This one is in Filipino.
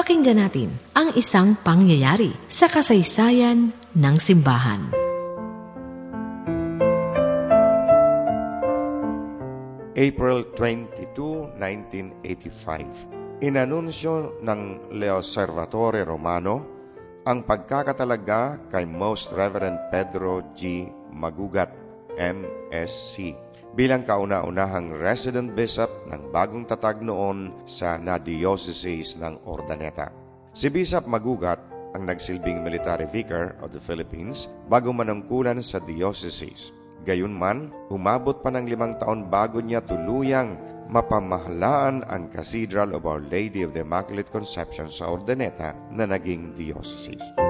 Pakinggan natin ang isang pangyayari sa kasaysayan ng simbahan. April 22, 1985. Inanunsyo ng Le Osservatore Romano ang pagkakatalaga kay Most Reverend Pedro G. Magugat, MSC, bilang kauna-unahang resident bishop ng bagong tatag noon sa na-diocese ng Ordaneta. Si Bishop Magugat ang nagsilbing military vicar of the Philippines bago manungkulan sa diocese. Gayunman, umabot pa ng limang taon bago niya tuluyang mapamahalaan ang Cathedral of Our Lady of the Immaculate Conception sa Ordaneta na naging diocese.